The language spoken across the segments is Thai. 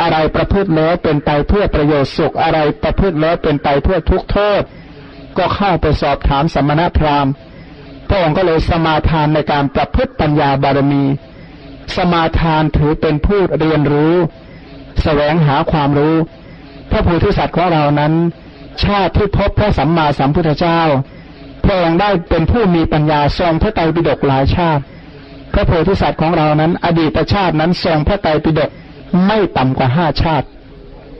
อะไรประพฤติแล้วเป็นไปเพื่อประโยชน์สุขอะไรประพฤติแล้วเป็นไปเพื่อทุกโทษ ก็เข้าไปสอบถามสมณพราหมณ์พระองค์ก็เลยสมาทานในการประพฤติปัญญาบารมี สมาทานถือเป็นผู้เรียนรู้สแสวงหาความรู้ พระโพธิสัตว์ของเรานั้น ชาติที่พบพระสัมมาสัมพุทธเจ้าพระองค์ได้เป็นผู้มีปัญญาทรงพระไตรปิฎกหลายชาติ พระโพธิสัตว์ของเรานั้น อดีตชาตินั้นทรงพระไตรปิฎก ไม่ต่ำกว่าห้าชาติ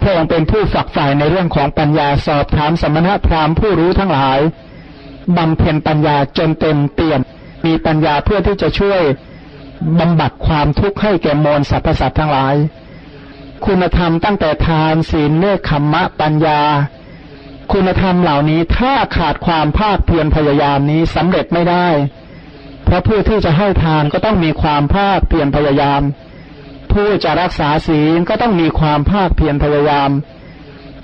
พระองค์เป็นผู้ฝักใฝ่ในเรื่องของปัญญาสอบถามสมณพราหมณ์ผู้รู้ทั้งหลายบำเพ็ญปัญญาจนเต็มเปี่ยมมีปัญญาเพื่อที่จะช่วยบำบัดความทุกข์ให้แก่มวลสรรพสัตว์ทั้งหลาย คุณธรรมตั้งแต่ทานศีลเนคขมมะปัญญา คุณธรรมเหล่านี้ถ้าขาดความภาคเพียรพยายามนี้สำเร็จไม่ได้ เพราะผู้ที่จะให้ทานก็ต้องมีความภาคเพียรพยายาม ผู้จะรักษาศีลก็ต้องมีความภาคเพียรพยายาม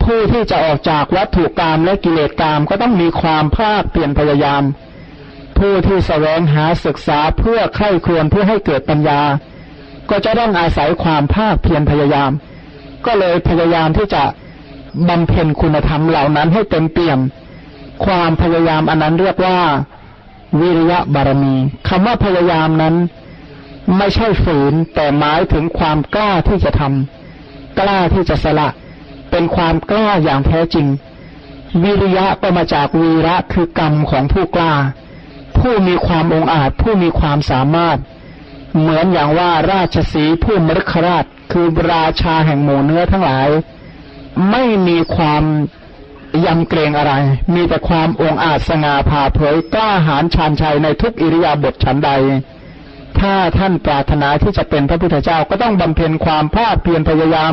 ผู้ที่จะออกจากวัตถุกรรมและกิเลสกรรมก็ต้องมีความภาคเปลี่ยนพยายาม ผู้ที่แสวงหาศึกษาเพื่อใคร่ครวญเพื่อให้เกิดปัญญา ก็จะต้องอาศัยความภาคเพียรพยายาม ก็เลยพยายามที่จะบำเพ็ญคุณธรรมเหล่านั้นให้เต็มเปี่ยม ความพยายามอันนั้นเรียกว่า วิริยะบารมีคำว่าพยายามนั้น ไม่ใช่ฝืนแต่หมายถึงความกล้าที่จะทำกล้าที่จะสละ เป็นความกล้าอย่างแท้จริง วิริยะก็มาจากวีระคือกรรมของผู้กล้า ผู้มีความองอาจ ผู้มีความสามารถ เหมือนอย่างว่าราชสีผู้มฤคราช คือราชาแห่งหมู่เนื้อทั้งหลาย ไม่มีความยำเกรงอะไร มีแต่ความองอาจสง่าผ่าเผยกล้าหาญชาญชัยในทุกอิริยาบถฉันใด ถ้าท่านปรารถนาที่จะเป็นพระพุทธเจ้าก็ต้องบำเพ็ญความภาคเพียรพยายาม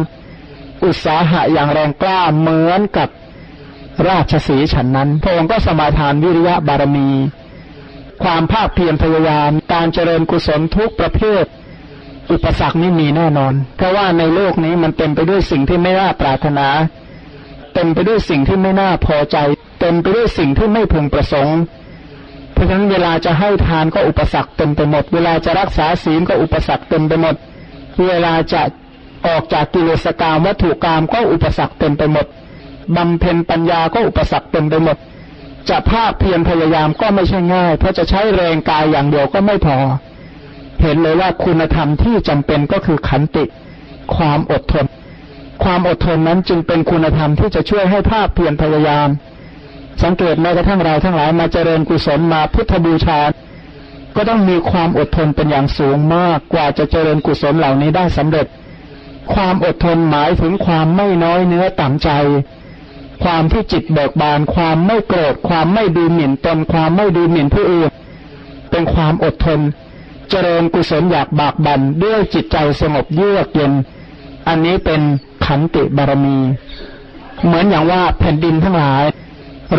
อุตสาหะอย่างแรงกล้าเหมือนกับราชสีฉันนั้น พระองค์ก็สมาทานวิริยะบารมี ความภาคเพียรพยายาม การเจริญกุศลทุกประเภท อุปสรรคนี้มีแน่นอน เพราะว่าในโลกนี้มันเต็มไปด้วยสิ่งที่ไม่น่าปรารถนา เต็มไปด้วยสิ่งที่ไม่น่าพอใจ เต็มไปด้วยสิ่งที่ไม่พึงประสงค์ ราะฉะนั้นเวลาจะให้ทานก็อุปสรรคเต็มไปหมด เวลาจะรักษาศีลก็อุปสรรคเต็มไปหมด เวลาจะออกจากกิเลสกรรมวัตถุกรรมก็อุปสรรคเต็มไปหมดบำเพ็ญปัญญาก็อุปสรรคเต็มไปหมด จะภาคเพียรพยายามก็ไม่ใช่ง่าย เพราะจะใช้แรงกายอย่างเดียวก็ไม่พอ เห็นเลยว่าคุณธรรมที่จำเป็นก็คือขันติ ความอดทน ความอดทนนั้นจึงเป็นคุณธรรมที่จะช่วยให้ภาคเพียรพยายาม สังเกตแม้กระทั่งเราทั้งหลายมาเจริญกุศลมาพุทธบูชา ก็ต้องมีความอดทนเป็นอย่างสูงมากกว่าจะเจริญกุศลเหล่านี้ได้สำเร็จ ความอดทนหมายถึงความไม่น้อยเนื้อต่ำใจ ความที่จิตเบิกบาน ความไม่โกรธ ความไม่ดูหมิ่นตน ความไม่ดูหมิ่นผู้อื่น เป็นความอดทน เจริญกุศลอยากบากบันด้วยจิตใจสงบเยือกเย็น อันนี้เป็นขันติบารมี เหมือนอย่างว่าแผ่นดินทั้งหลาย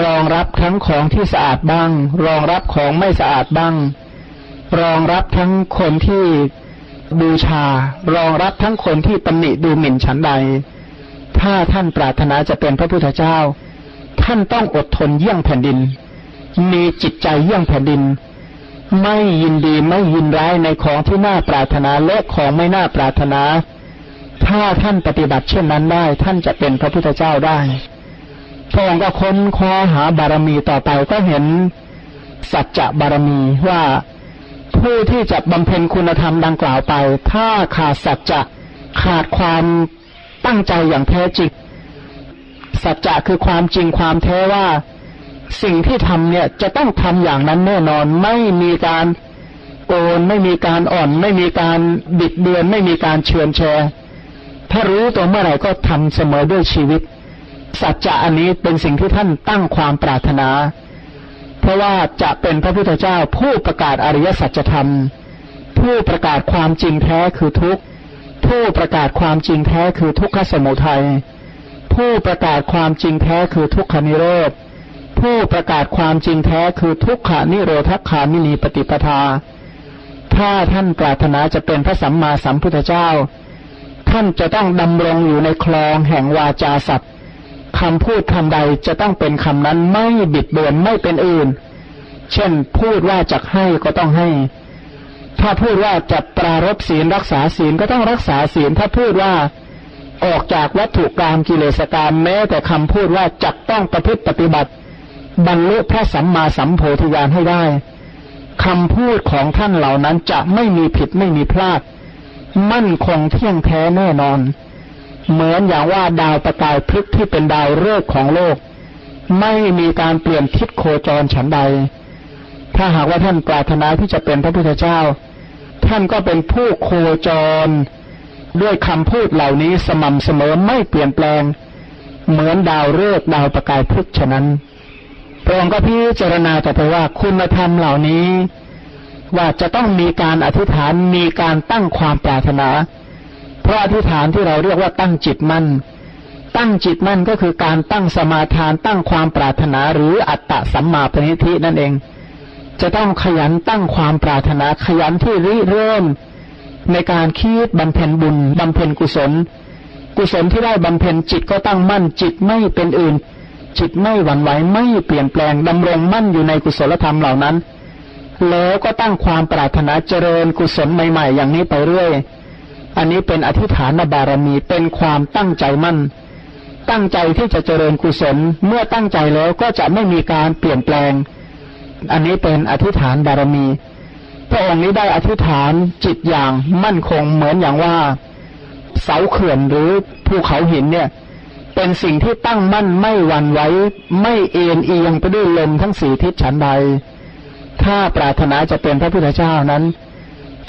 รองรับทั้งของที่สะอาดบ้าง รองรับของไม่สะอาดบ้าง รองรับทั้งคนที่บูชา รองรับทั้งคนที่ตำหนิดูหมิ่นฉันใด ถ้าท่านปรารถนาจะเป็นพระพุทธเจ้า ท่านต้องอดทนเยี่ยงแผ่นดิน มีจิตใจเยี่ยงแผ่นดิน ไม่ยินดีไม่ยินร้ายในของที่น่าปรารถนาและของไม่น่าปรารถนา ถ้าท่านปฏิบัติเช่นนั้นได้ ท่านจะเป็นพระพุทธเจ้าได้ พระองค์ก็ค้นคว้าหาบารมีต่อไปก็เห็นสัจจะบารมีว่าผู้ที่จะบำเพ็ญคุณธรรมดังกล่าวไป ถ้าขาดสัจจะขาดความตั้งใจอย่างแท้จริงสัจจะคือความจริงความแท้ว่า สิ่งที่ทำเนี่ยจะต้องทำอย่างนั้นแน่นอนไม่มีการโอนไม่มีการอ่อน ไม่มีการบิดเบือน ไม่มีการเชือนแชร์ถ้ารู้ตัวเมื่อไหร่ก็ทำเสมอด้วยชีวิต สัจจะอันนี้เป็นสิ่งที่ท่านตั้งความปรารถนา เพราะว่าจะเป็นพระพุทธเจ้าผู้ประกาศอริยสัจธรรม ผู้ประกาศความจริงแท้คือทุกข์ผู้ประกาศความจริงแท้คือทุกขสมุทัยผู้ประกาศความจริงแท้คือทุกขนิโรธผู้ประกาศความจริงแท้คือทุกขานิโรธคามินีปฏิปทา ถ้าท่านปรารถนาจะเป็นพระสัมมาสัมพุทธเจ้า ท่านจะต้องดำรงอยู่ในคลองแห่งวาจาสัตว์ คำพูดคำใดจะต้องเป็นคำนั้นไม่บิดเบือนไม่เป็นอื่น เช่นพูดว่าจะให้ก็ต้องให้ ถ้าพูดว่าจะปรารบศีลรักษาศีลก็ต้องรักษาศีล ถ้าพูดว่าออกจากวัตถุกรรมกิเลสกรรมแม้แต่คำพูดว่าจักต้องประพฤติปฏิบัติ บรรลุพระสัมมาสัมโพธิญาณให้ได้คำพูดของท่านเหล่านั้นจะไม่มีผิดไม่มีพลาด มั่นคงเที่ยงแท้แน่นอน เหมือนอย่างว่าดาวประกายพลึกที่เป็นดาวฤกษ์ของโลก ไม่มีการเปลี่ยนทิศโคจรฉันใด ถ้าหากว่าท่านปรารถนาที่จะเป็นพระพุทธเจ้า ท่านก็เป็นผู้โคจรด้วยคำพูดเหล่านี้สม่ำเสมอไม่เปลี่ยนแปลง เหมือนดาวฤกษ์ดาวประกายพลึกฉะนั้นพระองค์ก็พิจารณาต่อไปว่าคุณธรรมเหล่านี้ ว่าจะต้องมีการอธิษฐานมีการตั้งความปรารถนา ราะอธิษฐานที่เราเรียกว่าตั้งจิตมั่น ตั้งจิตมั่นก็คือการตั้งสมาทานตั้งความปรารถนาหรืออัตตะสัมมาปณิธินั่นเอง จะต้องขยันตั้งความปรารถนาขยันที่ริเริ่ม ในการคิดบำเพ็ญบุญบำเพ็ญกุศล กุศลที่ได้บำเพ็ญจิตก็ตั้งมั่นจิตไม่เป็นอื่น จิตไม่หวั่นไหวไม่เปลี่ยนแปลงดำรงมั่นอยู่ในกุศลธรรมเหล่านั้น แล้วก็ตั้งความปรารถนาเจริญกุศลใหม่ ๆ อย่างนี้ไปเรื่อย อันนี้เป็นอธิฐานบารมีเป็นความตั้งใจมั่น ตั้งใจที่จะเจริญกุศลเมื่อตั้งใจแล้วก็จะไม่มีการเปลี่ยนแปลง อันนี้เป็นอธิฐานบารมี พระองค์นี้ได้อธิษฐานจิตอย่างมั่นคงเหมือนอย่างว่า เสาเขื่อนหรือภูเขาหินเนี่ย เป็นสิ่งที่ตั้งมั่นไม่หวั่นไหวไม่เอ็นเอียงไปด้วยลมทั้งสี่ทิศฉันใด ถ้าปรารถนาจะเป็นพระพุทธเจ้านั้น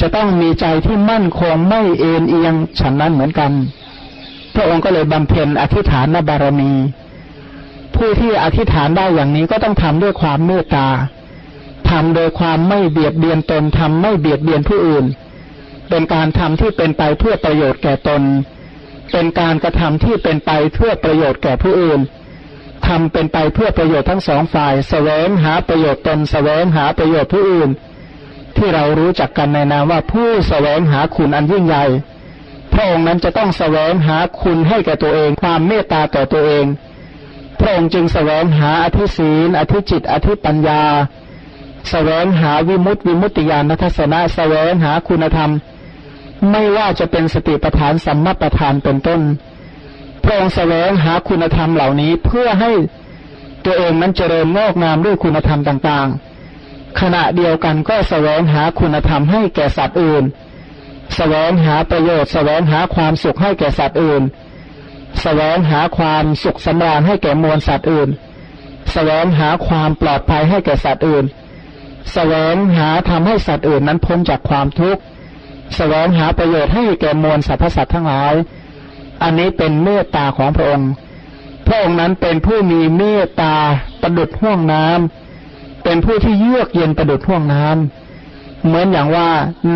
จะต้องมีใจที่มั่นคงไม่เอ็นเอียงฉันนั้นเหมือนกัน พระองค์ก็เลยบำเพ็ญอธิษฐานบารมี ผู้ที่อธิษฐานได้อย่างนี้ก็ต้องทำด้วยความเมตตาทำโดยความไม่เบียดเบียนตนทำไม่เบียดเบียนผู้อื่น เป็นการทำที่เป็นไปเพื่อประโยชน์แก่ตน เป็นการกระทำที่เป็นไปเพื่อประโยชน์แก่ผู้อื่นทำเป็นไปเพื่อประโยชน์ทั้งสองฝ่าย แสวงหาประโยชน์ตน แสวงหาประโยชน์ผู้อื่น ที่เรารู้จักกันในนามว่าผู้แสวงหาคุณอันยิ่งใหญ่ พระองค์นั้นจะต้องแสวงหาคุณให้แก่ตัวเอง ความเมตตาต่อตัวเอง พระองค์จึงแสวงหาอธิศีล อธิจิต อธิปัญญาแสวงหาวิมุตติวิมุตติญาณทัศนะแสวงหาคุณธรรม ไม่ว่าจะเป็นสติปัฏฐานสัมมาปัฏฐานเป็นต้น พระองค์แสวงหาคุณธรรมเหล่านี้เพื่อให้ตัวเองนั้นเจริญงอกงามด้วยคุณธรรมต่างๆ ขณะเดียวกันก็แสวงหาคุณธรรมให้แก่สัตว์อื่นแสวงหาประโยชน์แสวงหาความสุขให้แก่สัตว์อื่นแสวงหาความสุขสำราญให้แก่มวลสัตว์อื่นแสวงหาความปลอดภัยให้แก่สัตว์อื่นแสวงหาทำให้สัตว์อื่นนั้นพ้นจากความทุกข์แสวงหาประโยชน์ให้แก่มวลสรรพสัตว์ทั้งหลาย อันนี้เป็นเมตตาของพระองค์ พระองค์นั้นเป็นผู้มีเมตตาประดุดห่วงน้ำ เป็นผู้ที่เยือกเย็นประดุดห่วงน้ำเหมือนอย่างว่า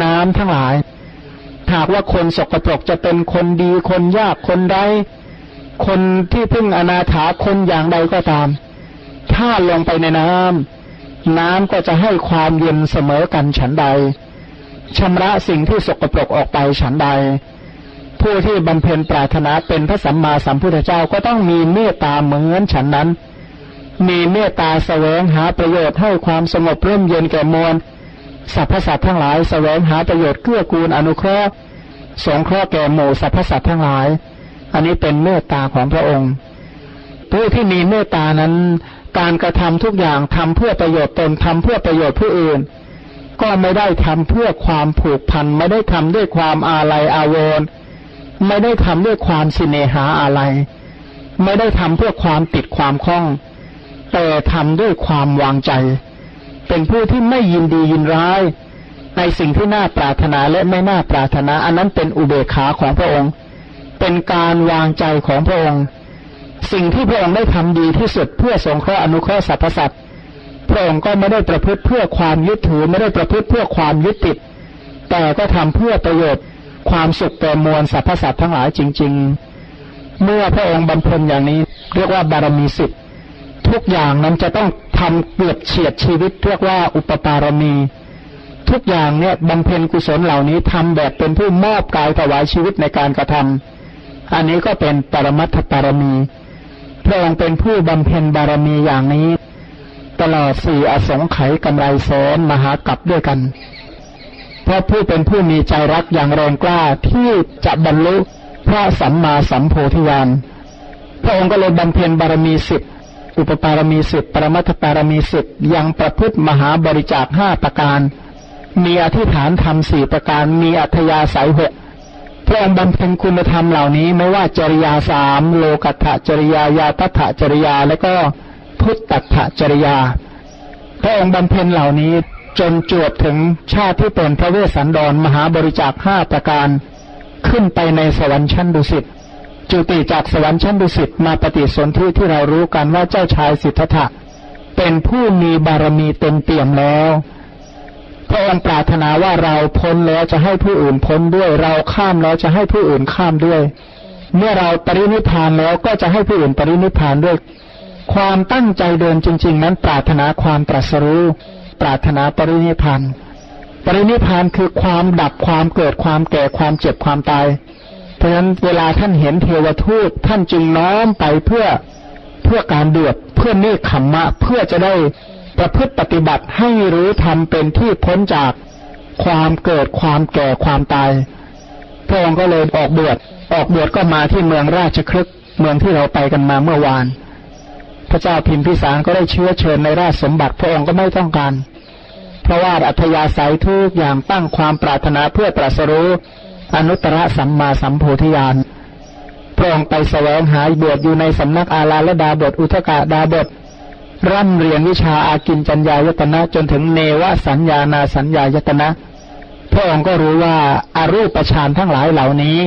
น้ำทั้งหลาย หากว่าคนสกปรกจะเป็นคนดีคนยากคนใดคนที่พึ่งอนาถาคนอย่างใดก็ตาม ถ้าลงไปในน้ำน้ำก็จะให้ความเย็นเสมอกันฉันใดชำระสิ่งที่สกปรกออกไปฉันใด ผู้ที่บำเพ็ญปรารถนาเป็นพระสัมมาสัมพุทธเจ้าก็ต้องมีเมตตาเหมือนฉันนั้น มีเมตตาแสวงหาประโยชน์ให้ความสงบร่มเย็นแก่มวลสรรพสัตว์ทั้งหลายแสวงหาประโยชน์เกื้อกูลอนุเคราะห์สงเคราะห์แก่หมู่สรรพสัตว์ทั้งหลาย อันนี้เป็นเมตตาของพระองค์ ผู้ที่มีเมตตานั้น การกระทำทุกอย่างทำเพื่อประโยชน์ตนทำเพื่อประโยชน์ผู้อื่น ก็ไม่ได้ทำเพื่อความผูกพันไม่ได้ทำด้วยความอาลัยอาวรณ์ไม่ได้ทำด้วยความสิเนหาอะไรไม่ได้ทำเพื่อความติดความคล้อง แต่ทำด้วยความวางใจ เป็นผู้ที่ไม่ยินดียินร้าย ในสิ่งที่น่าปรารถนาและไม่น่าปรารถนา อันนั้นเป็นอุเบกขาของพระองค์ เป็นการวางใจของพระองค์ สิ่งที่พระองค์ได้ทำดีที่สุดเพื่อสงเคราะห์อนุเคราะห์สรรพสัตว์พระองค์ก็ไม่ได้ประพฤติเพื่อความยึดถือไม่ได้ประพฤติเพื่อความยึดติด แต่ก็ทำเพื่อประโยชน์ความสุขแก่มวลสรรพสัตว์ทั้งหลายจริง ๆ เมื่อพระองค์บำเพ็ญอย่างนี้ เรียกว่าบารมีสิบ ทุกอย่างนั้นจะต้องทำเกือบเฉียดชีวิตเรียกว่าอุปปารมี ทุกอย่างเนี่ยบำเพ็ญกุศลเหล่านี้ทำแบบเป็นผู้มอบกายถวายชีวิตในการกระทำอันนี้ก็เป็นปรมัตถบารมีพระองค์เป็นผู้บำเพ็ญบารมีอย่างนี้ ตลอดสี่อสงไขยกำไรแสนมหากับด้วยกัน เพราะผู้เป็นผู้มีใจรักอย่างแรงกล้าที่จะบรรลุพระสัมมาสัมโพธิญาณพระองค์ก็เลยบำเพ็ญบารมีสิบ อุปปารมีสิบปรมัตถปารมีสิบยังประพฤติมหาบริจาคห้าประการ มีอธิษฐานธรรมสี่ประการ มีอัธยาศัยหกพระองค์บำเพ็ญคุณธรรมเหล่านี้ไม่ว่าจริยาสามโลกัตถจริยายาตถจริยาและก็พุทธัตถจริยา พระองค์บำเพ็ญเหล่านี้จนจวบถึงชาติที่เป็นพระเวสสันดรมหาบริจาคห้าประการ ขึ้นไปในสวรรค์ชั้นดุสิต จุติจากสวรรค์ชั้นดุสิตมาปฏิสนธิที่เรารู้กันว่าเจ้าชายสิทธัตถะเป็นผู้มีบารมีเต็มเปี่ยมแล้วพระองค์ปรารถนาว่าเราพ้นแล้วจะให้ผู้อื่นพ้นด้วย เราข้ามแล้วจะให้ผู้อื่นข้ามด้วย เมื่อเราปรินิพานแล้วก็จะให้ผู้อื่นปรินิพานด้วย ความตั้งใจเดินจริง ๆ นั้นปรารถนาความตรัสรู้ ปรารถนาปรินิพานปรินิพานคือความดับความเกิดความแก่ความเจ็บความตาย เพราะฉะนั้นเวลาท่านเห็นเทวทูตท่านจึงน้อมไปเพื่อเพื่อการเดือดเพื่อเนคขมมะ เพื่อจะได้ประพฤติปฏิบัติให้รู้ทำเป็นที่พ้นจากความเกิดความแก่ความตายพระองค์ก็เลยออกบวชออกบวชก็มาที่เมืองราชครึกเมืองที่เราไปกันมาเมื่อวาน พระเจ้าพิมพิสารก็ได้เชื้อเชิญในราชสมบัติพระองค์ก็ไม่ต้องการ เพราะว่าอัธยาศัยทุกอย่างตั้งความปรารถนาเพื่อตรัสรู้ อนุตตรสัมมาสัมโพธิญาณพระองค์ไปแสวงหาบวชอยู่ในสำนักอาลาลดาบทอุทกาดาบทร่ำเรียนวิชาอากินจัญญายตนะจนถึงเนวสัญญานาสัญญายตนะ พระองค์ก็รู้ว่าอารูปฌานทั้งหลายเหล่านี้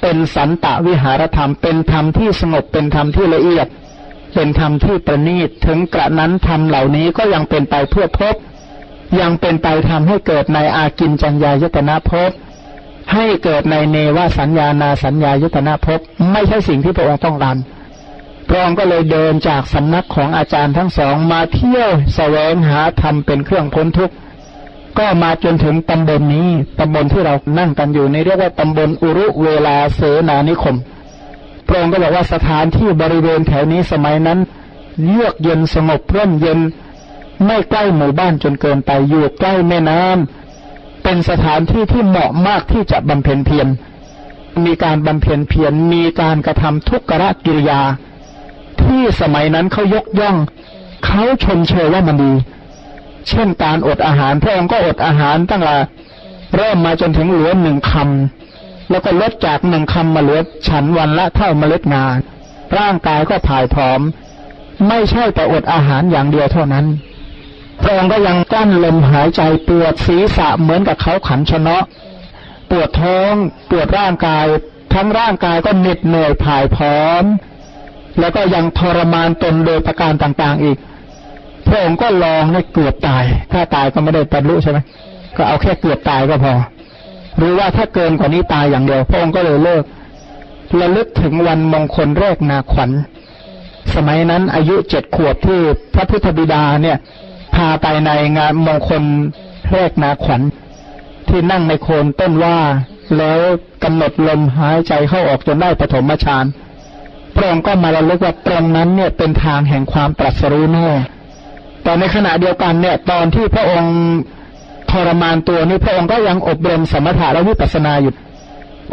เป็นสันตะวิหารธรรมเป็นธรรมที่สงบเป็นธรรมที่ละเอียด เป็นธรรมที่ประณีตถึงกระนั้นธรรมเหล่านี้ก็ยังเป็นไปเพื่อพบ ยังเป็นไปทำให้เกิดในอากินจัญญายตนะพบ ให้เกิดในเนวสัญญานาสัญญายตนะพไม่ใช่สิ่งที่พระองค์ต้องการพระองค์ก็เลยเดินจากสำนักของอาจารย์ทั้งสองมาเที่ยวแสวงหาธรรมเป็นเครื่องพ้นทุกข์ก็มาจนถึงตำบลนนี้ตำบลที่เรานั่งกันอยู่ในเรียกว่าตำบลอุรุเวลาเสนานิคม พระองค์ก็บอกว่าสถานที่บริเวณแถวนี้สมัยนั้นเยือกเย็นสงบร่มเย็น ไม่ใกล้หมู่บ้านจนเกินไปอยู่ใกล้แม่น้ำ เป็นสถานที่ที่เหมาะมากที่จะบำเพ็ญเพียร มีการบำเพ็ญเพียร มีการกระทำทุกขะกิริยา ที่สมัยนั้นเขายกย่อง เขาชมเชยว่ามันดี เช่นการอดอาหาร พระองค์ก็อดอาหารตั้งแต่เริ่มมาจนถึงเหลือหนึ่งคำแล้วก็ลดจากหนึ่งคำมาเหลือฉันวันละเท่าเมล็ดงา ร่างกายก็ผ่ายผอม ไม่ใช่แต่อดอาหารอย่างเดียวเท่านั้น พระองค์ก็ยังกั้นลมหายใจปวดศีรษะเหมือนกับเขาขันชนะปวดท้องปวดร่างกาย ทั้งร่างกายก็เหน็ดเหนื่อยผ่ายผอม แล้วก็ยังทรมานตนโดยประการต่างๆอีก พระองค์ก็ลองให้เกือบตาย ถ้าตายก็ไม่ได้บรรลุใช่ไหมก็เอาแค่เกือบตายก็พอหรือว่าถ้าเกินกว่านี้ตายอย่างเดียว พระองค์ก็เลยเลิกระลึกถึงวันมงคลแรกนาขวัญ สมัยนั้นอายุเจ็ดขวบที่พระพุทธบิดาเนี่ย พาไปในงานมงคลแรกนาขวัญ ที่นั่งในโคนต้นว่า แล้วกำหนดลมหายใจเข้าออกจนได้ปฐมฌานพระองค์ก็มาระลึกว่าตรงนั้นเนี่ยเป็นทางแห่งความตรัสรู้แน่แต่ในขณะเดียวกันเนี่ย ตอนที่พระองค์ทรมานตัวนี้พระองค์ก็ยังอบรมสมถะและวิปัสสนาอยู่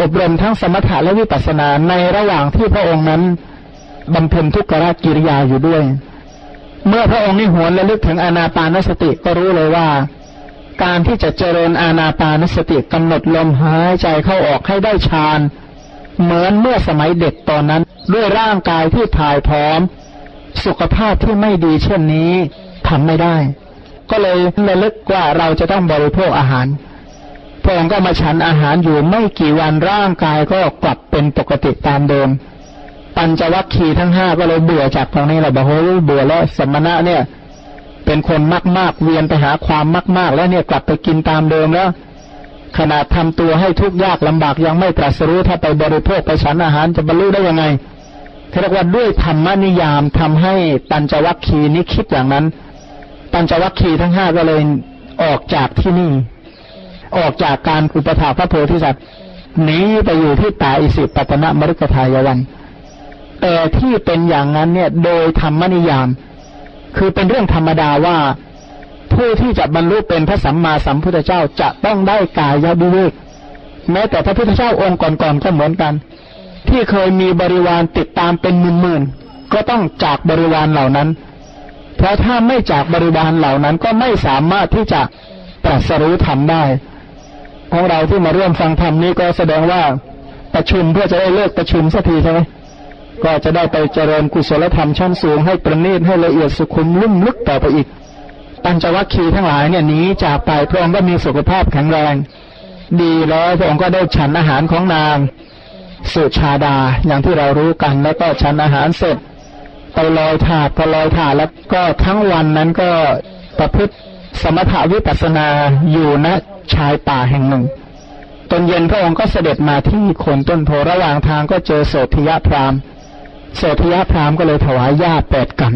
อบรมทั้งสมถะและวิปัสสนาในระหว่างที่พระองค์นั้นบำเพ็ญทุกขกิริยาอยู่ด้วย เมื่อพระองค์นี่หวนระลึกถึงอานาปานสติก็รู้เลยว่า การที่จะเจริญอาณาปานสติกำหนดลมหายใจเข้าออกให้ได้ฌานเหมือนเมื่อสมัยเด็กตอนนั้น ด้วยร่างกายที่ถ่ายพร้อม สุขภาพที่ไม่ดีเช่นนี้ทำไม่ได้ ก็เลยระลึกว่าเราจะต้องบริโภคอาหารพระองค์ก็มาฉันอาหารอยู่ไม่กี่วันร่างกายก็กลับเป็นปกติตามเดิม ปัญจวัคคีย์ทั้งห้าก็เลยเบื่อจากตรงนี้แหละบอกโอ้เบื่อแล้วสมณะเนี่ย เป็นคนมากๆเวียนไปหาความมาก ๆ แล้วเนี่ยกลับไปกินตามเดิมแล้ว ขนาดทำตัวให้ทุกข์ยากลำบากยังไม่ตรัสรู้ถ้าไปบริโภคไปฉันอาหารจะบรรลุได้ยังไงเรียกว่าด้วยธรรมนิยามทำให้ปัญจวัคคีย์นี้คิดอย่างนั้น ปัญจวัคคีย์ทั้งห้าก็เลยออกจากที่นี่ ออกจากการอุปถาพระโพธิสัตว์หนีไปอยู่ที่ตาอิสิปตนะมฤคทายวัน แต่ที่เป็นอย่างนั้นเนี่ย โดยธรรมนิยาม คือเป็นเรื่องธรรมดาว่าผู้ที่จะบรรลุเป็นพระสัมมาสัมพุทธเจ้าจะต้องได้กายวิเวกแม้แต่พระพุทธเจ้าองค์ก่อนๆก็เหมือนกัน ที่เคยมีบริวารติดตามเป็นหมื่นๆก็ต้องจากบริวารเหล่านั้น เพราะถ้าไม่จากบริวารเหล่านั้นก็ไม่สามารถที่จะตรัสรู้ธรรมได้ของเราที่มาร่วมฟังธรรมนี้ก็แสดงว่าประชุมเพื่อจะได้เลิกประชุมสักทีใช่ไหม ก็จะได้ไปเจริญกุศลธรรมชั้นสูงให้ประณีตให้ละเอียดสุขุมลุ่มลึกต่อไปอีก ปัญจวัคคีย์ทั้งหลายเนี่ยหนีจากไปพระองค์ก็มีสุขภาพแข็งแรง ดีแล้วพระองค์ก็ได้ฉันอาหารของนางสุชาดาอย่างที่เรารู้กันแล้วก็ฉันอาหารเสร็จไปลอยถาดพอลอยถาดแล้วก็ทั้งวันนั้นก็ประพฤติสมถาวิปัสนาอยู่ณชายป่าแห่งหนึ่งตอนเย็นพระองค์ก็เสด็จมาที่โคนต้นโพระหว่างทางก็เจอโสธิยะพราม โสธิยะพรามก็เลยถวายหญ้าแปดกัน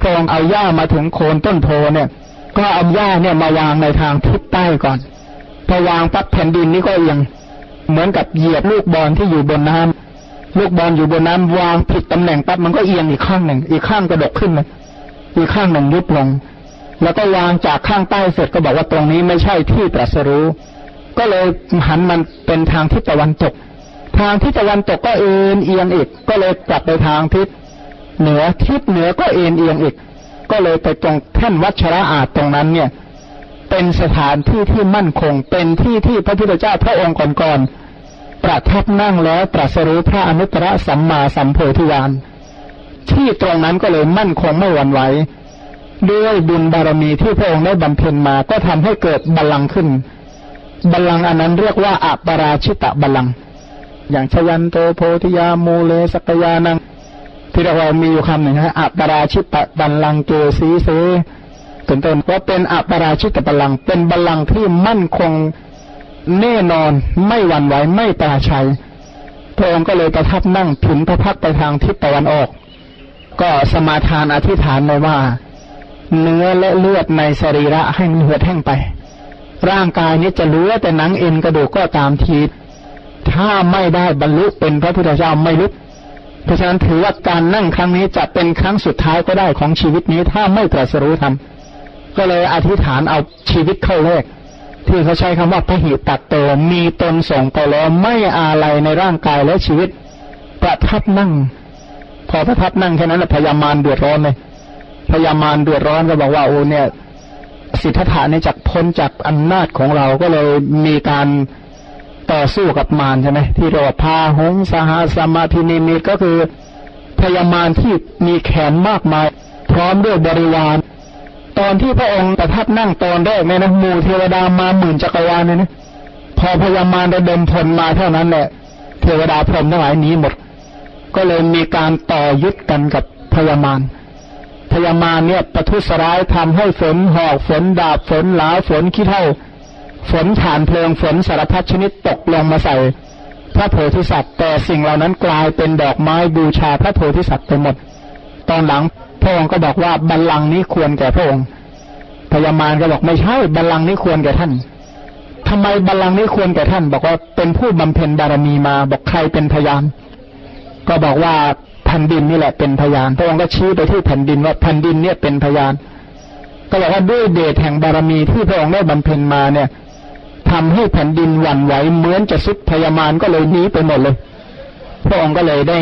พระองค์เอาหญ้ามาถึงโคนต้นโพเนี่ย ก็เอาหญ้าเนี่ยมาวางในทางทิศใต้ก่อนพอวางปั๊บแผ่นดินนี้ก็เอียงเหมือนกับเหยียบลูกบอลที่อยู่บนน้ำลูกบอลอยู่บนน้ำวางผิดตำแหน่งปั๊บมันก็เอียงอีกข้างหนึ่ง อีกข้างกระดกขึ้นเลยอีกข้างหนึ่งยุบลง แล้วก็วางจากข้างใต้เสร็จก็บอกว่าตรงนี้ไม่ใช่ที่ตรัสรู้ ก็เลยหันมันเป็นทางทิศตะวันตก ทางทิศตะวันตกก็เอ็นเอียงอีก ก็เลยกลับไปทางทิศเหนือทิศเหนือก็เอ็นเอียงอีก ก็เลยไปตรงแท่นวัชระอาจตรงนั้นเนี่ย เป็นสถานที่ที่มั่นคง เป็นที่ที่พระพุทธเจ้าพระองค์ก่อนๆประทับนั่งแล้วตรัสรู้พระอนุตตรสัมมาสัมโพธิญาณที่ตรงนั้นก็เลยมั่นคงไม่หวั่นไหวด้วยบุญบารมีที่พระองค์ได้บำเพ็ญมาก็ทำให้เกิดบัลลังก์ขึ้น บัลลังก์อันนั้นเรียกว่าอัปราชิตะบัลลังก์ อย่างชยันโตโพธิยาโมเลสกยานัง ที่เรามีอยู่คำหนึ่งฮะอัปราชิตะบัลลังเกสีเสเป็นต้นว่าเป็นอัปราชิตบัลลังเป็นบัลลังที่มั่นคงแน่นอนไม่หวั่นไหวไม่ปราชัยพระองค์ก็เลยประทับนั่งผินพระพักไปทางทิศตะวันออก ก็สมาทานอธิษฐานเลยว่า เนื้อและเลือดในสรีระให้มันเหือดแห้งไป ร่างกายนี้จะรู้แต่หนังเอ็นกระดูกก็ตามที ถ้าไม่ได้บรรลุเป็นพระพุทธเจ้าไม่ลุก เพราะฉะนั้นถือว่าการนั่งครั้งนี้จะเป็นครั้งสุดท้ายก็ได้ของชีวิตนี้ ถ้าไม่ตรัสรู้ธรรมก็เลยอธิษฐานเอาชีวิตเข้าแรก ที่เขาใช้คำว่าพระหิตัดโตมีตนส่งไปแล้วไม่อาลัยในร่างกายและชีวิต ประทับนั่ง พอประทับนั่งแค่นั้นพยามารเดือดร้อนเลยพยามารเดือดร้อนก็บอกว่าโอ้เนี่ย สิทธัตถะนี่จากพ้นจากอำนาจของเราก็เลยมีการ ต่อสู้กับมารใช่ไหมที่เรียกว่าพาหงสหาสมาธินิมิตก็คือพยามารที่มีแขนมากมาย พร้อมด้วยบริวาร ตอนที่พระองค์ประทับนั่งตอนแรกเนี่ยนะหมู่เทวดามาหมื่นจักรวาลเนี่ยนะพอพญามารระดมพลมาเท่านั้นแหละเทวดาพรหมทั้งหลายหนีหมด ก็เลยมีการต่อยุดกันกับพญามารพญามารเนี่ยประทุษร้ายทำให้ฝนหอกฝนดาบฝนหลาฝนขี้เท่า ฝนฐานเพลิงฝนสารพัดชนิดตกลงมาใส่พระโพธิสัตว์ แต่สิ่งเหล่านั้นกลายเป็นดอกไม้บูชาพระโพธิสัตว์ไปหมด ตอนหลังพระองค์ก็บอกว่าบัลลังก์นี้ควรแก่พระองค์พญามารก็บอกไม่ใช่บัลลังก์นี้ควรแก่ท่านทำไมบัลลังก์นี้ควรแก่ท่าน บอกว่าเป็นผู้บำเพ็ญบารมีมาบอกใครเป็นพยาน ก็บอกว่าแผ่นดินนี่แหละเป็นพยาน พระองค์ก็ชี้ไปที่แผ่นดินว่าแผ่นดินเนี่ยเป็นพยาน ก็บอกว่าด้วยเดชแห่งบารมีที่พระองค์ได้บำเพ็ญมาเนี่ย ทำให้แผ่นดินหวั่นไหวเหมือนจะสุดพยามารก็เลยหนีไปหมดเลย พระองค์ก็เลยได้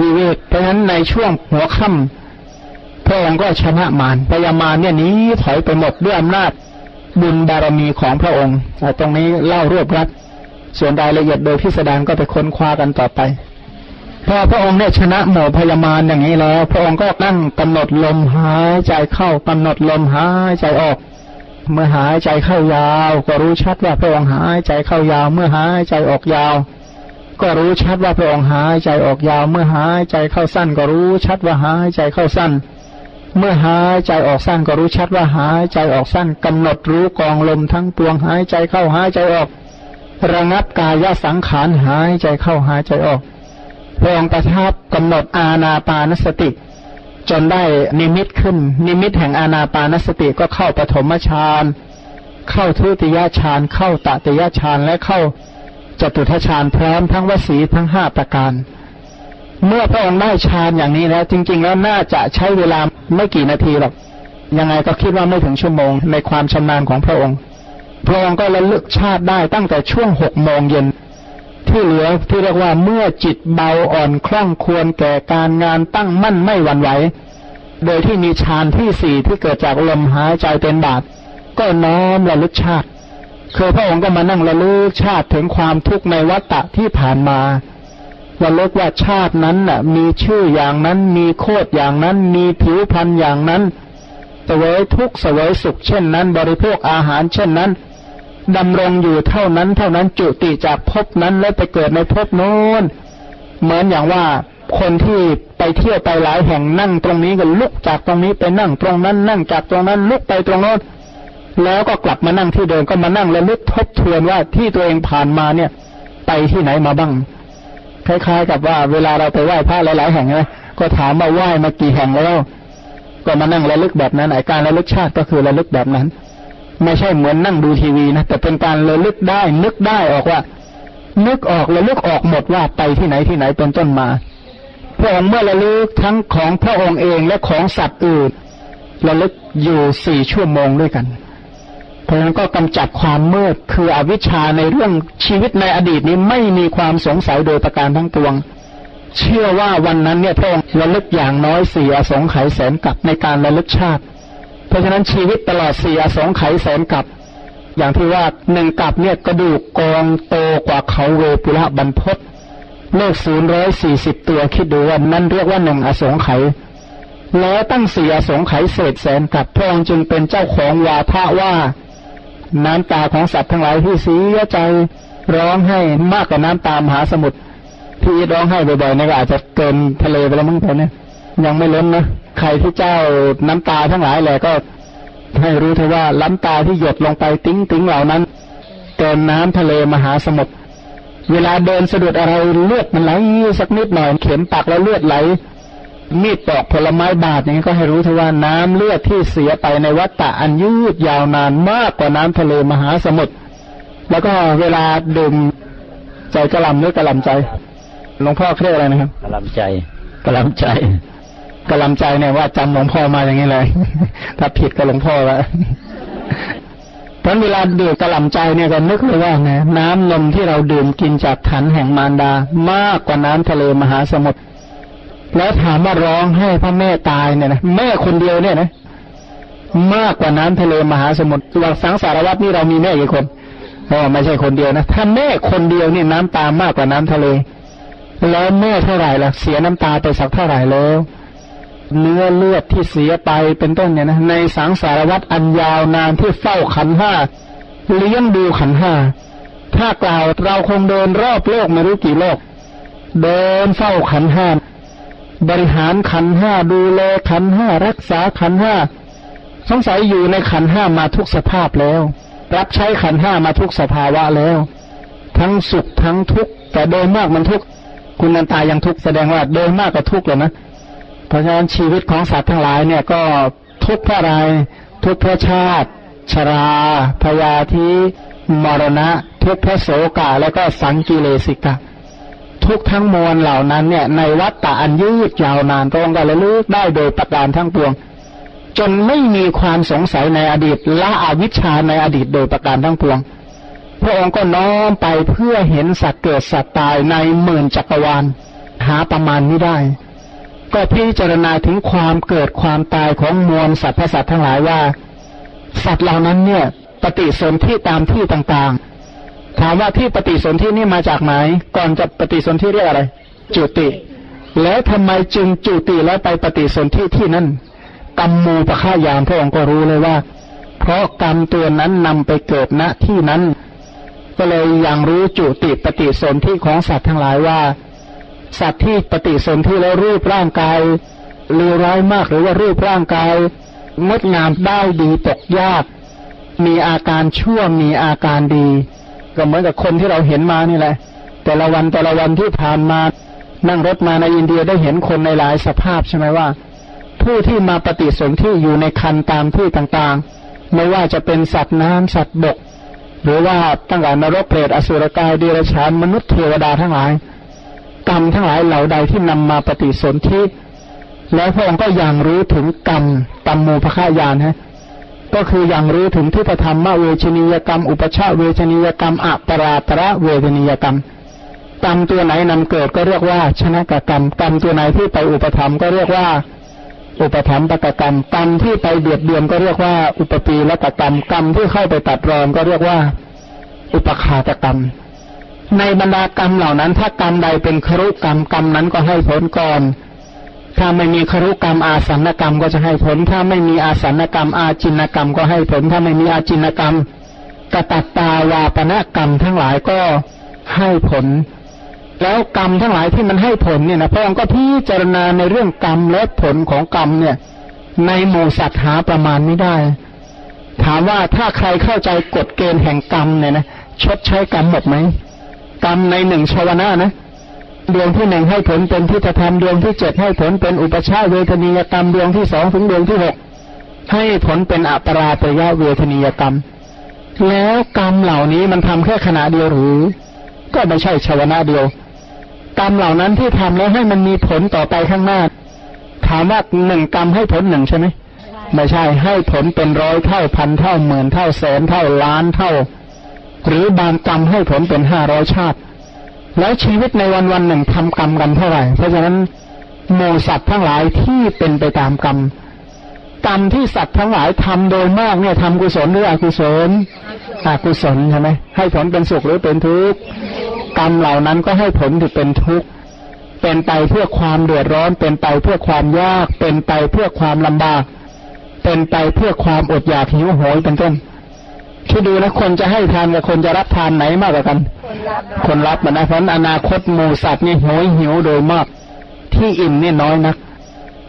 วิเวกเพราะฉะนั้นในช่วงหัวค่ำพระองค์ก็ชนะมารพยามารเนี่ยนี้ถอยไปหมดด้วยอำนาจบุญบารมีของพระองค์ตรงนี้เล่ารวบรัดส่วนรายละเอียดโดยพิสดารก็ไปค้นคว้ากันต่อไปพอพระองค์เนี่ยชนะหมู่พยามารอย่างนี้แล้ว พระองค์ก็นั่งกำหนดลมหายใจเข้ากำหนดลมหายใจออก เมื่อหายใจเข้ายาว ก็รู้ชัดว่าพระองค์หายใจเข้ายาว เมื่อหายใจออกยาว ก็รู้ชัดว่าพระองค์หายใจออกยาว เมื่อหายใจเข้าสั้น ก็รู้ชัดว่าหายใจเข้าสั้น เมื่อหายใจออกสั้นก็รู้ชัดว่าหายใจออกสั้นกำหนดรู้กองลมทั้งปวงหายใจเข้าหายใจออก ระงับกายสังขารหายใจเข้าหายใจออกพระองค์ประทับกำหนดอาณาปานสติ จนได้นิมิตขึ้น นิมิตแห่งอาณาปานสติก็เข้าปฐมฌาน เข้าทุติยฌาน เข้าตติยฌาน และเข้าจตุทฌานพร้อมทั้งวสีทั้งห้าประการ เมื่อพระองค์ได้ฌานอย่างนี้แล้ว จริง ๆ แล้วน่าจะใช้เวลาไม่กี่นาทีหรอก ยังไงก็คิดว่าไม่ถึงชั่วโมงในความชำนาญของพระองค์ พระองค์ก็ระลึกชาติได้ตั้งแต่ช่วงหกโมงเย็น ที่เหลือที่เรียกว่าเมื่อจิตเบาอ่อนคล่องควรแก่การงานตั้งมั่นไม่หวั่นไหว โดยที่มีฌานที่สี่ที่เกิดจากลมหายใจเป็นบาท ก็น้อมระลึกชาติคือพระองค์ก็มานั่งระลึกชาติถึงความทุกข์ในวัฏฏะที่ผ่านมาระลึกว่าชาตินั้นน่ะ มีชื่ออย่างนั้น มีโคดอย่างนั้น มีผิวพรรณอย่างนั้นเสวยทุกข์เสวยสุขเช่นนั้น บริโภคอาหารเช่นนั้น ดำรงอยู่เท่านั้น เท่านั้นจุติจากภพนั้นแล้วไปเกิดในภพโน้น เหมือนอย่างว่าคนที่ไปเที่ยวไปหลายแห่งนั่งตรงนี้ก็ลุกจากตรงนี้ไปนั่งตรงนั้น นั่งจากตรงนั้นลุกไปตรงโน้นแล้วก็กลับมานั่งที่เดิมก็มานั่งแล้วลึกทบทวนว่าที่ตัวเองผ่านมาเนี่ย ไปที่ไหนมาบ้าง คล้ายๆ กับว่า เวลาเราไปไหว้พระหลายๆแห่งนะก็ถามว่าไหว้มากี่แห่งแล้ว ก็มานั่งระลึกแบบนั้นไอการระลึกชาติก็คือระลึกแบบนั้น ไม่ใช่เหมือนนั่งดูทีวีนะแต่เป็นการระลึกได้ นึกได้ออกว่า นึกออกระลึกออกหมดว่าไปที่ไหนที่ไหนเป็นต้นมาพระองค์เมื่อระลึกทั้งของพระองค์เองและของสัตว์อื่นระลึกอยู่สี่ชั่วโมงด้วยกัน เพราะฉะนั้นก็กำจัดความมืดคืออวิชชาในเรื่องชีวิตในอดีตนี้ไม่มีความสงสัยโดยประการทั้งปวง เชื่อว่าวันนั้นเนี่ยพระองค์ระลึกอย่างน้อยสี่อสงไขยแสนกับในการระลึกชาติ เพราะฉะนั้นชีวิตตลอดสี่อสงไขยแสนกับ อย่างที่ว่าหนึ่งกับเนี่ยกระดูกกองโตกว่าเขาเวปุระบรรพศเลขศูนย์ร้อยสี่สิบตัวคิดดูว่านั่นเรียกว่าหนึ่งอสงไขยแล้วตั้งสี่อสงไขยเศษแสนกับพระองค์จึงเป็นเจ้าของวาทะว่า น้ำตาของสัตว์ทั้งหลายที่เสียใจร้องให้มากกว่าน้ำตามหาสมุทรที่ร้องให้บ่อยๆนี่ก็อาจจะเกินทะเลไปแล้วมั้งตอนนี้ ยังไม่ล้นนะใครที่เจ้าน้ำตาทั้งหลายแหละก็ให้รู้เถอะว่าล้ำตาที่หยดลงไปติ้งติ้งเหล่านั้นเกินน้ำทะเลมหาสมุทรเวลาเดินสะดุดอะไรเลือดมันไหลสักนิดหน่อยเข็มปักแล้วเลือดไหล มีดปอกผลไม้บาดอย่างนี้ก็ให้รู้เถอะว่าน้ำเลือดที่เสียไปในวัฏฏะอันยืดยาวนานมากกว่าน้ำทะเลมหาสมุทรแล้วก็เวลาดื่มใจกระลำหรือกระลำใจหลวงพ่อเรียกอะไรนะครับกระลำใจกระลำใจ กำลังใจเนี่ยว่าจำหลวงพ่อมาอย่างนี้เลย ถ้าผิดก็หลวงพ่อละตอนเวลาดื่มกระลำใจเนี่ยก็นึกเลยว่านะน้ำนมที่เราดื่มกินจากถันแห่งมารดา มากกว่าน้ำทะเลมหาสมุทรแล้วถามว่าร้องให้พ่อแม่ตายเนี่ยนะแม่คนเดียวเนี่ยนะมากกว่าน้ำทะเลมหาสมุทรว่าสังสารวัตนี่เรามีแม่กี่คนอ๋อไม่ใช่คนเดียวนะถ้าแม่คนเดียวนี่น้ำตามากกว่าน้ำทะเล แล้วแม่เท่าไหร่ล่ะ เสียน้ำตาไปสักเท่าไหร่แล้ว เนื้อเลือดที่เสียไปเป็นต้นเนี่ยนะในสังสารวัตรอันยาวนานที่เฝ้าขันห้าเลี้ยงดูขันห้าถ้ากล่าวเราคงเดินรอบโลกไม่รู้กี่โลก เดินเฝ้าขันห้าบริหารขันห้าดูแลขันห้ารักษาขันห้าสงสัยอยู่ในขันห้ามาทุกสภาพแล้ว รับใช้ขันห้ามาทุกสภาวะแล้ว ทั้งสุขทั้งทุกข์แต่โดยมากมันทุกข์คุณนันตายังทุกข์แสดงว่าโดยมากก็ทุกข์เลยนะ เพราะฉะนั้นชีวิตของสัตว์ทั้งหลายเนี่ยก็ทุกข์เพราะอะไรทุกข์เพราะชาติ ชราพยาธิมรณะ ทุกข์เพราะโศกะแล้วก็สังกิเลสิกะ ทุกทั้งมวลเหล่านั้นเนี่ย ในวัฏฏะอันยืดยาวนานตรงกันระลึกได้โดยประการทั้งปวง จนไม่มีความสงสัยในอดีตละอวิชชาในอดีตโดยประการทั้งปวงพระองค์ก็น้อมไปเพื่อเห็นสัตว์เกิดสัตว์ตายในหมื่นจักรวาลหาประมาณไม่ได้ ก็พิจารณาถึงความเกิดความตายของมวลสัตว์พสัตว์ทั้งหลายว่า สัตว์เหล่านั้นเนี่ย ปฏิสนธิตามที่ต่างๆ ถามว่าที่ปฏิสนธินี่มาจากไหน ก่อนจะปฏิสนธิเรียกอะไร จุติ แล้วทำไมจึงจุติแล้วไปปฏิสนธิที่นั่นกรรมมูปฆ่ายามพระองค์ก็รู้เลยว่า เพราะกรรมตัวนั้นนำไปเกิดณที่นั้น ก็เลยยังรู้จุติปฏิสนธิของสัตว์ทั้งหลายว่า สัตว์ที่ปฏิสนธิแล้วรูปร่างกายเลวร้ายมากหรือว่ารูปร่างกายงดงามได้ดีตกยาก มีอาการชั่วมีอาการดี ก็เหมือนกับคนที่เราเห็นมานี่แหละ แต่ละวันแต่ละวันที่ผ่านมานั่งรถมาในอินเดียได้เห็นคนในหลายสภาพใช่ไหมว่า ผู้ที่มาปฏิสนธิอยู่ในคันตามที่ต่างๆ ไม่ว่าจะเป็นสัตว์น้ำสัตว์บก หรือว่าตั้งแต่นรกเปรตอสุรกายเดรัจฉานมนุษย์เทวดาทั้งหลาย กรรมทั้งหลายเหล่าใดที่นำมาปฏิสนธิแล้วพระองค์ก็ยังรู้ถึงกรรมกรรมมูพฆายานฮะก็คือยังรู้ถึงที่ประธรรมเวชนียกรรม อุปชาเวชนียกรรมอัปราประเวชนียกรรมกรรมตัวไหนนำเกิดก็เรียกว่าชนะกกรรมกรรมตัวไหนที่ไปอุปธรรมก็เรียกว่า อุปธรรมปกกรรมกรรมที่ไปเบียดเบียนก็เรียกว่า อุปปีและกกรรมกรรมที่เข้าไปตัดรอนก็เรียกว่า อุปคาตกรรม ในบรรดากรรมเหล่านั้น ถ้ากรรมใดเป็นครุกรรมกรรมนั้นก็ให้ผลก่อน ถ้าไม่มีครุกรรมอาสันกรรมก็จะให้ผล ถ้าไม่มีอาสันกรรม อาจินกรรมก็ให้ผล ถ้าไม่มีอาจินกรรมกตัตตาวาปณกรรมทั้งหลายก็ให้ผล แล้วกรรมทั้งหลายที่มันให้ผลเนี่ยนะพระองค์ก็พิจารณาในเรื่องกรรมและผลของกรรมเนี่ย ในหมู่สัตว์หาประมาณไม่ได้ ถามว่าถ้าใครเข้าใจกฎเกณฑ์แห่งกรรมเนี่ยนะชดใช้กรรมหมดไหม กรรมในหนึ่งชาวนะนะดวงที่หนึ่งให้ผลเป็นทิฏฐธรรมดวงที่เจ็ดให้ผลเป็นอุปชาเวทนียกรรมดวงที่สองถึงดวงที่หกให้ผลเป็นอัปราปยะเวทนียกรรม แล้วกรรมเหล่านี้มันทำแค่ขณะเดียวหรือ ก็ไม่ใช่ชาวนะเดียวกรรมเหล่านั้นที่ทำแล้วให้มันมีผลต่อไปข้างหน้า ถามว่าหนึ่งกรรมให้ผลหนึ่งใช่ไหมไม่ใช่ให้ผลเป็นร้อยเท่าพันเท่าหมื่นเท่าแสนเท่าล้านเท่า หรือบางกรรมให้ผลเป็นห้าร้อยชาติ แล้วชีวิตในวันวันหนึ่งทำกรรมกันเท่าไหร่ เพราะฉะนั้นโมสัตว์ทั้งหลายที่เป็นไปตามกรรมกรรมที่สัตว์ทั้งหลายทำโดยมากเนี่ยทำกุศลหรืออกุศลอกุศลใช่ไหมให้ผลเป็นสุขหรือเป็นทุกข์กรรมเหล่านั้นก็ให้ผลที่เป็นทุกข์เป็นไปเพื่อความเดือดร้อน เป็นไปเพื่อความยาก เป็นไปเพื่อความลำบาก เป็นไปเพื่อความอดอยากหิวโหยเป็นต้น คิดดูนะคนจะให้ทานกับคนจะรับทานไหนมากกว่ากัน คนรับมันนะเพราะอนาคตหมูสัตว์นี่โหยหิวโดยมาก ที่อิ่มนี่น้อยนัก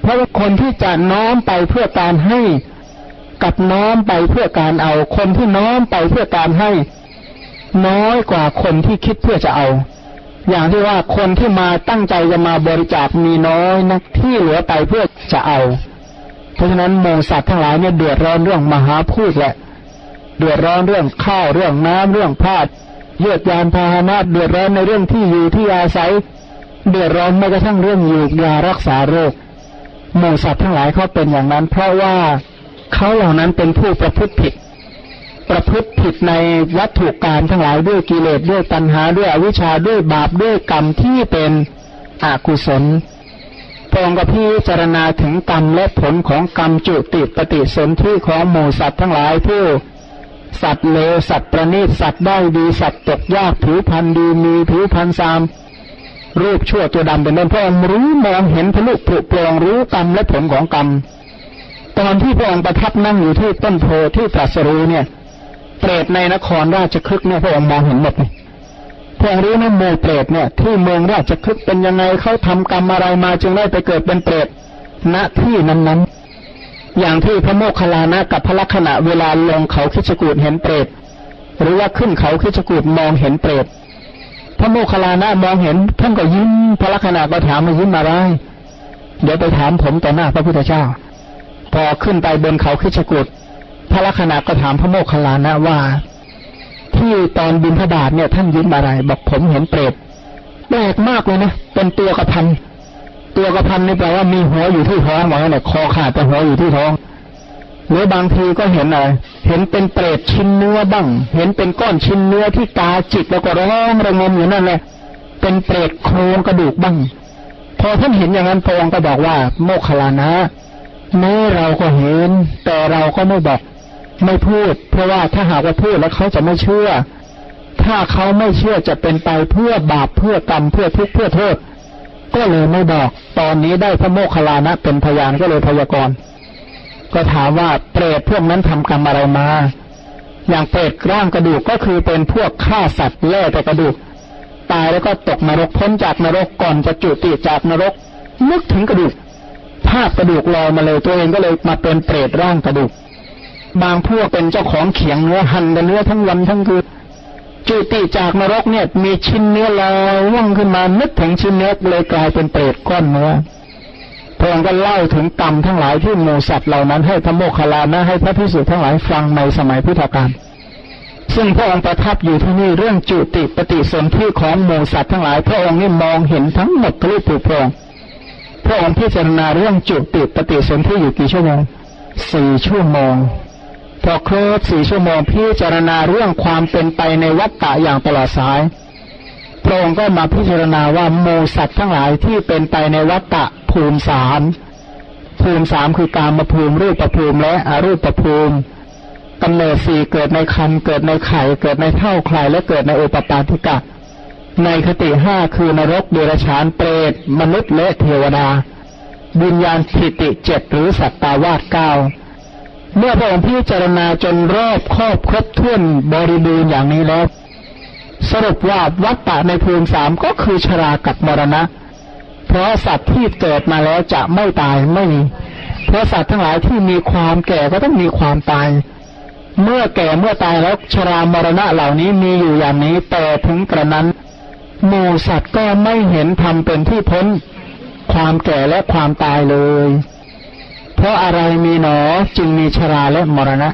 เพราะว่าคนที่จะน้อมไปเพื่อการให้กับน้อมไปเพื่อการเอา คนที่น้อมไปเพื่อการให้ น้อยกว่าคนที่คิดเพื่อจะเอา อย่างที่ว่าคนที่มาตั้งใจจะมาบริจาคมีน้อยนักที่เหลือไปเพื่อจะเอา เพราะฉะนั้นโมสัตว์ทั้งหลายเนี่ยเดือดร้อนเรื่องมหาพูดแหละ เดือดร้อนเรื่องข้าวเรื่องน้ำเรื่องพาดเยือดยานพาหนะเดือดร้อนในเรื่องที่อยู่ที่อาศัย เดือดร้อนไม่กระทั่งเรื่องอยู่ยารักษาโรคหมู่สัตว์ทั้งหลายเขาเป็นอย่างนั้น เพราะว่าเขาเหล่านั้นเป็นผู้ประพฤติผิด ประพฤติผิดในวัตถุการมทั้งหลายด้วยกิเลสด้วยตัณหาด้วยอวิชชาด้วยบาปด้วยกรรมที่เป็นอกุศลพระองค์ก็พิจารณาถึงกรรมและผลของกรรมจุติปฏิสนธิของหมู่สัตว์ทั้งหลายผู้ สัตว์เลวสัตว์ประณีตสัตว์ได้ดีสัตว์ตกยากผิวพันธ์ดีมีผิวพันธ์ซาม รูปชั่วตัวดำเป็นต้นพระองค์รู้มองเห็นทะลุผุปลองรู้กรรมและผลของกรรม ตอนที่พระองค์ประทับนั่งอยู่ที่ต้นโพที่ตรัสรู้เนี่ยเปรตในนครราชคฤห์เนี่ยพระองค์มองเห็นหมดเลยพระองค์รู้นะโมเปรตเนี่ย ที่เมืองราชคฤห์เป็นยังไงเขาทำกรรมอะไรมาจึงได้ไปเกิดเป็นเปรตณที่นั้นๆ อย่างที่พระโมคคัลลานะกับพระลักษณะเวลาลงเขาคิชกูดเห็นเปรตหรือว่าขึ้นเขาคิชกูดมองเห็นเปรตพระโมคคัลลานะมองเห็นท่านก็ยิ้มพระลักษณะก็ถามมายิ้มมาไรเดี๋ยวไปถามผมต่อหน้าพระพุทธเจ้า พอขึ้นไปบนเขาคิชกุดพระลักษณะก็ถามพระโมคคัลลานะว่า ที่ตอนบินพระบาทเนี่ยท่านยิ้มอะไร บอกผมเห็นเปรตแปลกมากเลยนะเป็นตัวกระพัน ตัวกระพันนี่แปลว่ามีหัวอยู่ที่ท้องหมอเนี่ยคอขาดแต่หัวอยู่ที่ท้องหรือบางทีก็เห็นอะไรเห็นเป็นเปรตชิ้นเนื้อบ้าง เห็นเป็นก้อนชิ้นเนื้อที่ตาจิตแล้วก็ร้องระงมอยู่นั่นแหละ เป็นเปรตโครงกระดูกบ้าง พอท่านเห็นอย่างนั้นพระองค์ก็บอกว่า โมคลานะแม้เราก็เห็น แต่เราก็ไม่บอกไม่พูด เพราะว่าถ้าหากว่าพูดแล้วเขาจะไม่เชื่อ ถ้าเขาไม่เชื่อจะเป็นไปเพื่อบาปเพื่อกรรมเพื่อทุกข์เพื่อโทษ ก็เลยไม่บอก ตอนนี้ได้พระโมคคัลลานะเป็นพยานก็เลยพยากรณ์ก็ถามว่าเปรตพวกนั้นทำกรรมอะไรมา อย่างเปรตร่างกระดูกก็คือเป็นพวกฆ่าสัตว์แล่แต่กระดูก ตายแล้วก็ตกนรกพ้นจากนรกก่อนจะจุติจากนรก นึกถึงกระดูก ภาพกระดูกลอยมาเลยตัวเองก็เลยมาเป็นเปรตร่างกระดูก บางพวกเป็นเจ้าของเขียงเนื้อหั่นกันเนื้อทั้งวันทั้งคืน จุติจากนรกเนี่ย มีชิ้นเนื้อลอยว่องขึ้นมานึกถึงชิ้นเนื้อเลยกลายเป็นเปรตก้อนเนื้อพระองค์ก็เล่าถึงกรรมทั้งหลายที่หมูสัตว์เหล่านั้นให้พระโมคคัลลานะให้พระพิสุทั้งหลายฟังในสมัยพุทธกาลซึ่งพระองค์ประทับอยู่ที่นี่เรื่องจุติปฏิสนธิของหมูสัตว์ทั้งหลาย พระองค์นี่มองเห็นทั้งหมดทะลุปุโปรงพระองค์พิจารณาเรื่องจุติปฏิสนธิอยู่กี่ชั่วโมงสี่ชั่วโมง พอครบสี่ชั่วโมงพิจารณาเรื่องความเป็นไปในวัฏฏะอย่างตลอดสาย พระองค์ก็มาพิจารณาว่าโมสัตว์ทั้งหลายที่เป็นไปในวัฏฏะภูมิสามภูมิสามคือการมาภูมิรูปประภูมิและอรูปประภูมิกำเนิดสี่เกิดในคันเกิดในไข่เกิดในเท่าคลายและเกิดในโอปปาทิกะ ในคติห้าคือนรกเดรัจฉานเปรตมนุษย์และเทวดาวิญญาณทิติเจ็ดหรือสัตตาวาสเก้า เมื่อพระองค์พิจารณาจนรอบครอบครบถ้วนบริบูรณ์อย่างนี้แล้ว สรุปว่าวัฏฏะในภูมิสามก็คือชรากับมรณะ เพราะสัตว์ที่เกิดมาแล้วจะไม่ตายไม่มีเพราะสัตว์ทั้งหลายที่มีความแก่ก็ต้องมีความตาย เมื่อแก่เมื่อตายแล้วชรามรณะเหล่านี้มีอยู่อย่างนี้แต่ถึงกระนั้นหมูสัตว์ก็ไม่เห็นทำเป็นที่พ้น ความแก่และความตายเลย เพราะอะไรมีหนอจึงมีชราและมรณะ